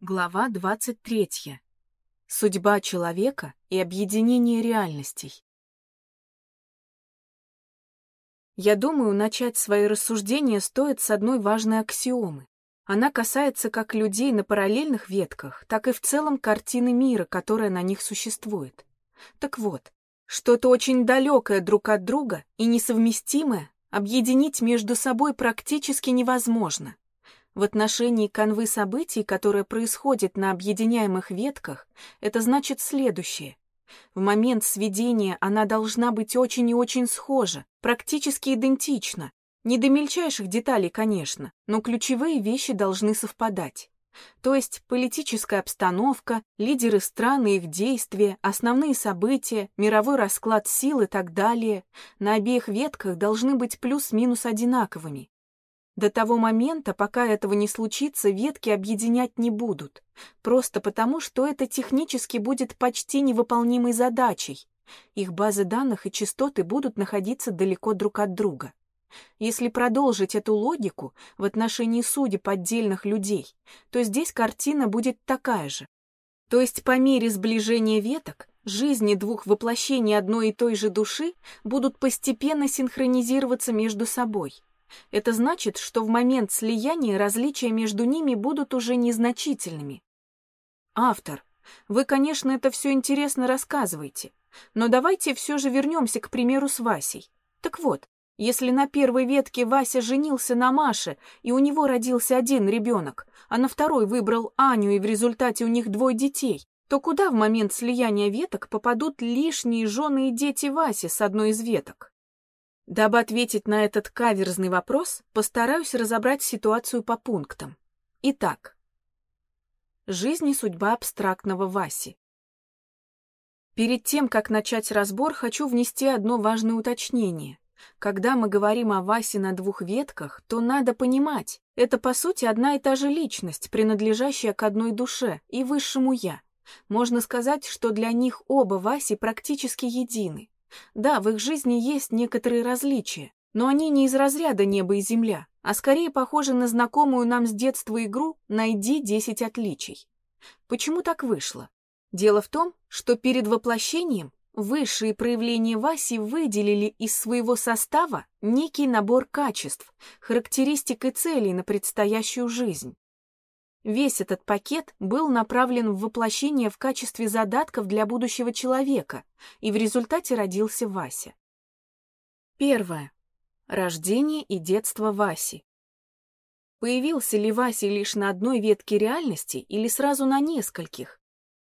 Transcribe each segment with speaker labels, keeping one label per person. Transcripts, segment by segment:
Speaker 1: Глава 23. Судьба человека и объединение реальностей. Я думаю, начать свои рассуждения стоит с одной важной аксиомы. Она касается как людей на параллельных ветках, так и в целом картины мира, которая на них существует. Так вот, что-то очень далекое друг от друга и несовместимое объединить между собой практически невозможно — в отношении канвы событий, которая происходит на объединяемых ветках, это значит следующее. В момент сведения она должна быть очень и очень схожа, практически идентична. Не до мельчайших деталей, конечно, но ключевые вещи должны совпадать. То есть политическая обстановка, лидеры стран и их действия, основные события, мировой расклад сил и так далее на обеих ветках должны быть плюс-минус одинаковыми. До того момента, пока этого не случится, ветки объединять не будут. Просто потому, что это технически будет почти невыполнимой задачей. Их базы данных и частоты будут находиться далеко друг от друга. Если продолжить эту логику в отношении судеб отдельных людей, то здесь картина будет такая же. То есть по мере сближения веток, жизни двух воплощений одной и той же души будут постепенно синхронизироваться между собой – это значит, что в момент слияния различия между ними будут уже незначительными. Автор, вы, конечно, это все интересно рассказываете, но давайте все же вернемся к примеру с Васей. Так вот, если на первой ветке Вася женился на Маше, и у него родился один ребенок, а на второй выбрал Аню, и в результате у них двое детей, то куда в момент слияния веток попадут лишние жены и дети Васи с одной из веток? Дабы ответить на этот каверзный вопрос, постараюсь разобрать ситуацию по пунктам. Итак, жизнь и судьба абстрактного Васи. Перед тем, как начать разбор, хочу внести одно важное уточнение. Когда мы говорим о Васе на двух ветках, то надо понимать, это по сути одна и та же личность, принадлежащая к одной душе и высшему «я». Можно сказать, что для них оба Васи практически едины. Да, в их жизни есть некоторые различия, но они не из разряда неба и земля, а скорее похожи на знакомую нам с детства игру «Найди 10 отличий». Почему так вышло? Дело в том, что перед воплощением высшие проявления Васи выделили из своего состава некий набор качеств, характеристик и целей на предстоящую жизнь. Весь этот пакет был направлен в воплощение в качестве задатков для будущего человека, и в результате родился Вася. Первое. Рождение и детство Васи. Появился ли Вася лишь на одной ветке реальности или сразу на нескольких?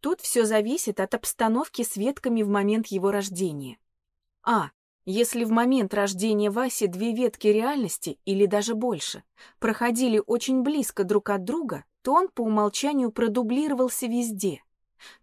Speaker 1: Тут все зависит от обстановки с ветками в момент его рождения. А. Если в момент рождения Васи две ветки реальности, или даже больше, проходили очень близко друг от друга, то он по умолчанию продублировался везде.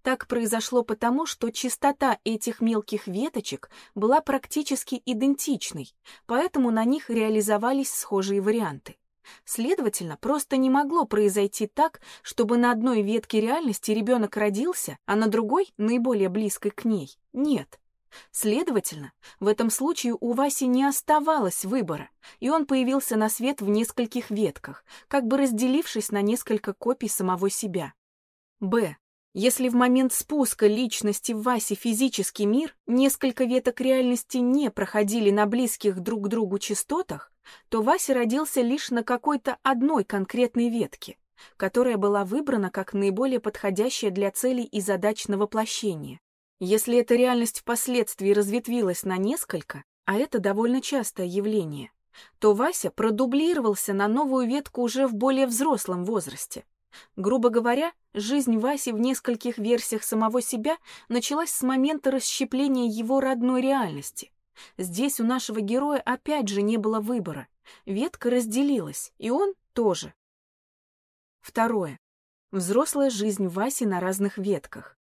Speaker 1: Так произошло потому, что частота этих мелких веточек была практически идентичной, поэтому на них реализовались схожие варианты. Следовательно, просто не могло произойти так, чтобы на одной ветке реальности ребенок родился, а на другой, наиболее близкой к ней, нет. Следовательно, в этом случае у Васи не оставалось выбора, и он появился на свет в нескольких ветках, как бы разделившись на несколько копий самого себя. Б. Если в момент спуска личности в Васе физический мир несколько веток реальности не проходили на близких друг к другу частотах, то Вася родился лишь на какой-то одной конкретной ветке, которая была выбрана как наиболее подходящая для целей и задач на воплощение. Если эта реальность впоследствии разветвилась на несколько, а это довольно частое явление, то Вася продублировался на новую ветку уже в более взрослом возрасте. Грубо говоря, жизнь Васи в нескольких версиях самого себя началась с момента расщепления его родной реальности. Здесь у нашего героя опять же не было выбора. Ветка разделилась, и он тоже. Второе. Взрослая жизнь Васи на разных ветках.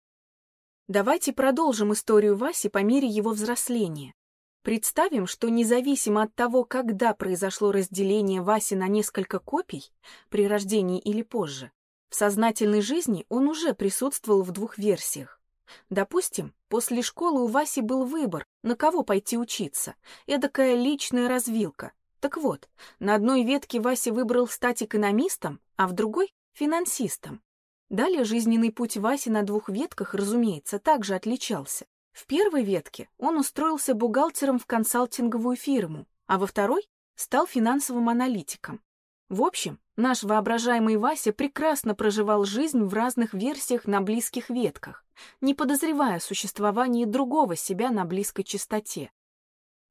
Speaker 1: Давайте продолжим историю Васи по мере его взросления. Представим, что независимо от того, когда произошло разделение Васи на несколько копий, при рождении или позже, в сознательной жизни он уже присутствовал в двух версиях. Допустим, после школы у Васи был выбор, на кого пойти учиться, эдакая личная развилка. Так вот, на одной ветке Вася выбрал стать экономистом, а в другой — финансистом. Далее жизненный путь Васи на двух ветках, разумеется, также отличался. В первой ветке он устроился бухгалтером в консалтинговую фирму, а во второй стал финансовым аналитиком. В общем, наш воображаемый Вася прекрасно проживал жизнь в разных версиях на близких ветках, не подозревая о существовании другого себя на близкой частоте.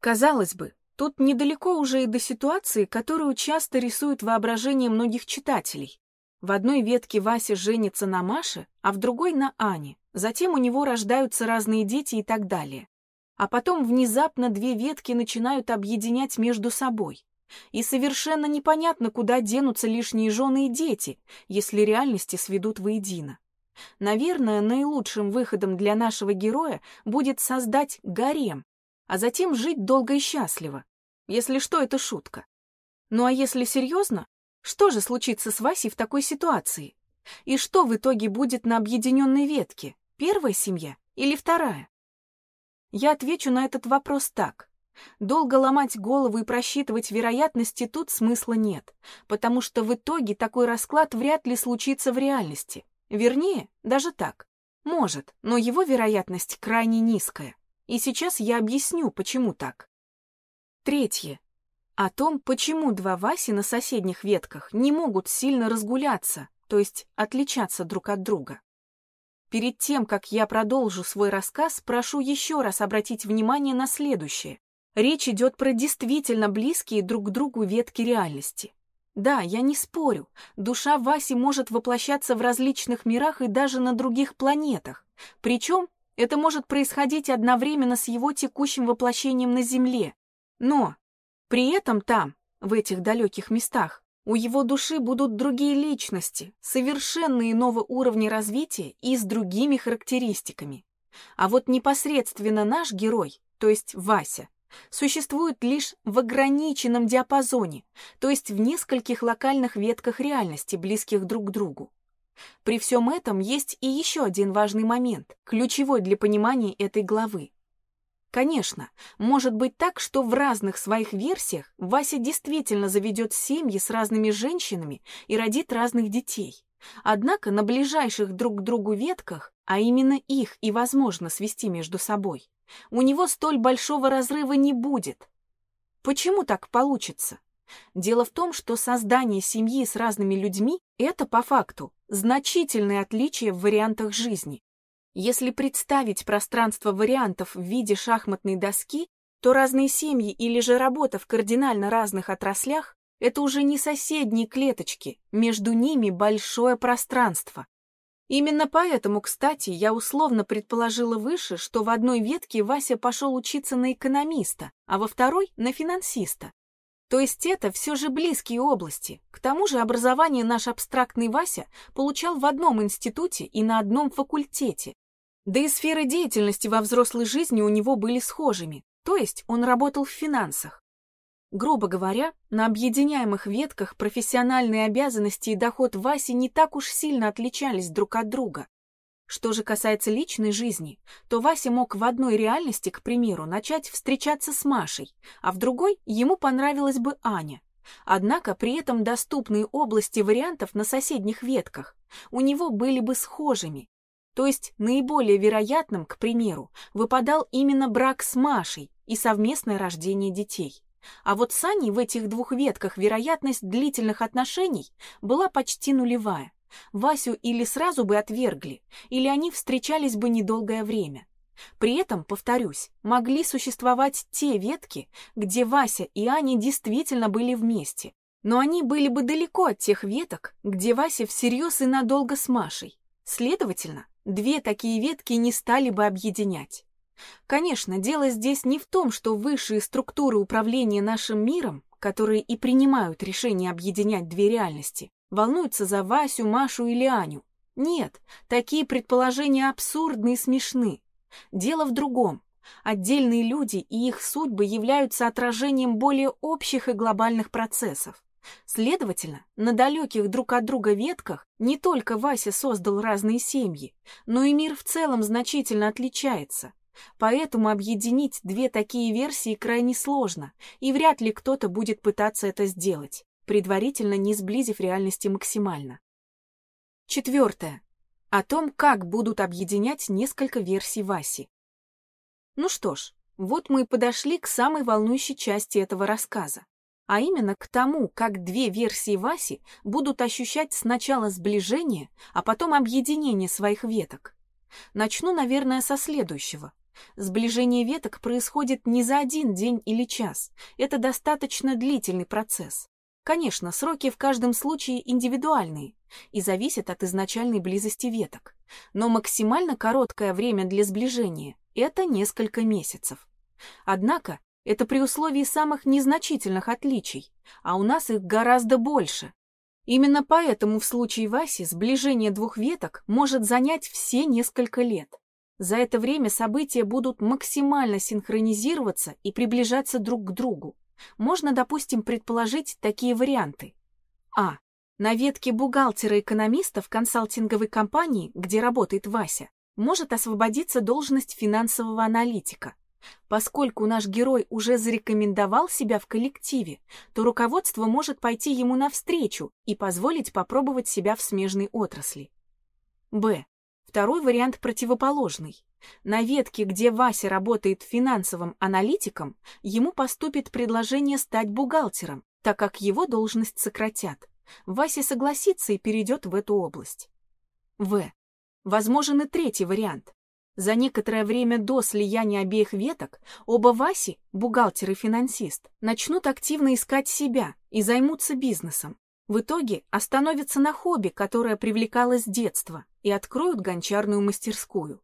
Speaker 1: Казалось бы, тут недалеко уже и до ситуации, которую часто рисует воображение многих читателей. В одной ветке Вася женится на Маше, а в другой на Ане. Затем у него рождаются разные дети и так далее. А потом внезапно две ветки начинают объединять между собой. И совершенно непонятно, куда денутся лишние жены и дети, если реальности сведут воедино. Наверное, наилучшим выходом для нашего героя будет создать гарем, а затем жить долго и счастливо. Если что, это шутка. Ну а если серьезно, что же случится с Васей в такой ситуации? И что в итоге будет на объединенной ветке? Первая семья или вторая? Я отвечу на этот вопрос так. Долго ломать голову и просчитывать вероятности тут смысла нет, потому что в итоге такой расклад вряд ли случится в реальности. Вернее, даже так. Может, но его вероятность крайне низкая. И сейчас я объясню, почему так. Третье. О том, почему два Васи на соседних ветках не могут сильно разгуляться, то есть отличаться друг от друга. Перед тем, как я продолжу свой рассказ, прошу еще раз обратить внимание на следующее. Речь идет про действительно близкие друг к другу ветки реальности. Да, я не спорю, душа Васи может воплощаться в различных мирах и даже на других планетах. Причем это может происходить одновременно с его текущим воплощением на Земле. Но при этом там, в этих далеких местах, у его души будут другие личности, совершенно иного уровня развития и с другими характеристиками. А вот непосредственно наш герой, то есть Вася, существует лишь в ограниченном диапазоне, то есть в нескольких локальных ветках реальности, близких друг к другу. При всем этом есть и еще один важный момент, ключевой для понимания этой главы. Конечно, может быть так, что в разных своих версиях Вася действительно заведет семьи с разными женщинами и родит разных детей. Однако на ближайших друг к другу ветках, а именно их и возможно свести между собой, у него столь большого разрыва не будет. Почему так получится? Дело в том, что создание семьи с разными людьми – это, по факту, значительное отличие в вариантах жизни. Если представить пространство вариантов в виде шахматной доски, то разные семьи или же работа в кардинально разных отраслях – это уже не соседние клеточки, между ними большое пространство. Именно поэтому, кстати, я условно предположила выше, что в одной ветке Вася пошел учиться на экономиста, а во второй — на финансиста. То есть это все же близкие области. К тому же образование наш абстрактный Вася получал в одном институте и на одном факультете. Да и сферы деятельности во взрослой жизни у него были схожими, то есть он работал в финансах. Грубо говоря, на объединяемых ветках профессиональные обязанности и доход Васи не так уж сильно отличались друг от друга. Что же касается личной жизни, то Вася мог в одной реальности, к примеру, начать встречаться с Машей, а в другой ему понравилась бы Аня. Однако при этом доступные области вариантов на соседних ветках у него были бы схожими. То есть наиболее вероятным, к примеру, выпадал именно брак с Машей и совместное рождение детей. А вот с Аней в этих двух ветках вероятность длительных отношений была почти нулевая. Васю или сразу бы отвергли, или они встречались бы недолгое время. При этом, повторюсь, могли существовать те ветки, где Вася и Аня действительно были вместе, но они были бы далеко от тех веток, где Вася всерьез и надолго с Машей. Следовательно, две такие ветки не стали бы объединять. Конечно, дело здесь не в том, что высшие структуры управления нашим миром, которые и принимают решение объединять две реальности, волнуются за Васю, Машу или Аню. Нет, такие предположения абсурдны и смешны. Дело в другом. Отдельные люди и их судьбы являются отражением более общих и глобальных процессов. Следовательно, на далеких друг от друга ветках не только Вася создал разные семьи, но и мир в целом значительно отличается. Поэтому объединить две такие версии крайне сложно, и вряд ли кто-то будет пытаться это сделать, предварительно не сблизив реальности максимально. Четвертое. О том, как будут объединять несколько версий Васи. Ну что ж, вот мы и подошли к самой волнующей части этого рассказа, а именно к тому, как две версии Васи будут ощущать сначала сближение, а потом объединение своих веток. Начну, наверное, со следующего. Сближение веток происходит не за один день или час. Это достаточно длительный процесс. Конечно, сроки в каждом случае индивидуальные и зависят от изначальной близости веток. Но максимально короткое время для сближения – это несколько месяцев. Однако, это при условии самых незначительных отличий, а у нас их гораздо больше. Именно поэтому в случае Васи сближение двух веток может занять все несколько лет. За это время события будут максимально синхронизироваться и приближаться друг к другу. Можно, допустим, предположить такие варианты. А. На ветке бухгалтера-экономиста в консалтинговой компании, где работает Вася, может освободиться должность финансового аналитика. Поскольку наш герой уже зарекомендовал себя в коллективе, то руководство может пойти ему навстречу и позволить попробовать себя в смежной отрасли. Б. Второй вариант противоположный. На ветке, где Вася работает финансовым аналитиком, ему поступит предложение стать бухгалтером, так как его должность сократят. Вася согласится и перейдет в эту область. В. Возможен и третий вариант. За некоторое время до слияния обеих веток оба Васи, бухгалтер и финансист, начнут активно искать себя и займутся бизнесом. В итоге остановятся на хобби, которое привлекало с детства, и откроют гончарную мастерскую.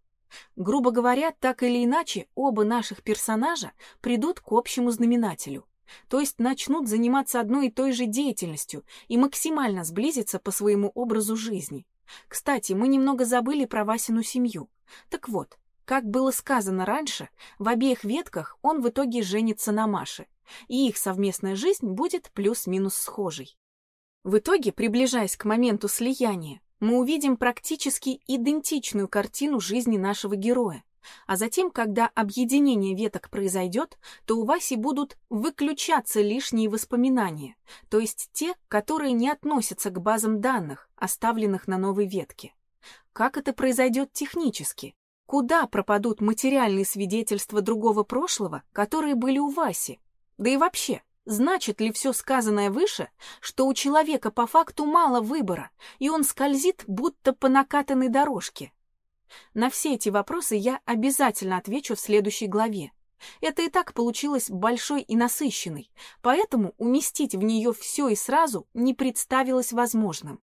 Speaker 1: Грубо говоря, так или иначе, оба наших персонажа придут к общему знаменателю, то есть начнут заниматься одной и той же деятельностью и максимально сблизиться по своему образу жизни. Кстати, мы немного забыли про Васину семью. Так вот, как было сказано раньше, в обеих ветках он в итоге женится на Маше, и их совместная жизнь будет плюс-минус схожей. В итоге, приближаясь к моменту слияния, мы увидим практически идентичную картину жизни нашего героя. А затем, когда объединение веток произойдет, то у Васи будут выключаться лишние воспоминания, то есть те, которые не относятся к базам данных, оставленных на новой ветке. Как это произойдет технически? Куда пропадут материальные свидетельства другого прошлого, которые были у Васи? Да и вообще, Значит ли все сказанное выше, что у человека по факту мало выбора, и он скользит будто по накатанной дорожке? На все эти вопросы я обязательно отвечу в следующей главе. Это и так получилось большой и насыщенной, поэтому уместить в нее все и сразу не представилось возможным.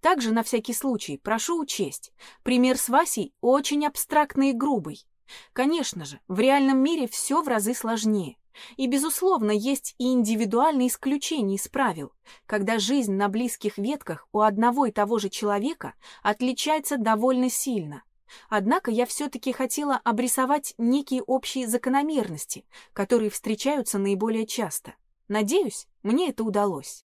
Speaker 1: Также, на всякий случай, прошу учесть, пример с Васей очень абстрактный и грубый. Конечно же, в реальном мире все в разы сложнее. И, безусловно, есть и индивидуальные исключения из правил, когда жизнь на близких ветках у одного и того же человека отличается довольно сильно. Однако я все-таки хотела обрисовать некие общие закономерности, которые встречаются наиболее часто. Надеюсь, мне это удалось.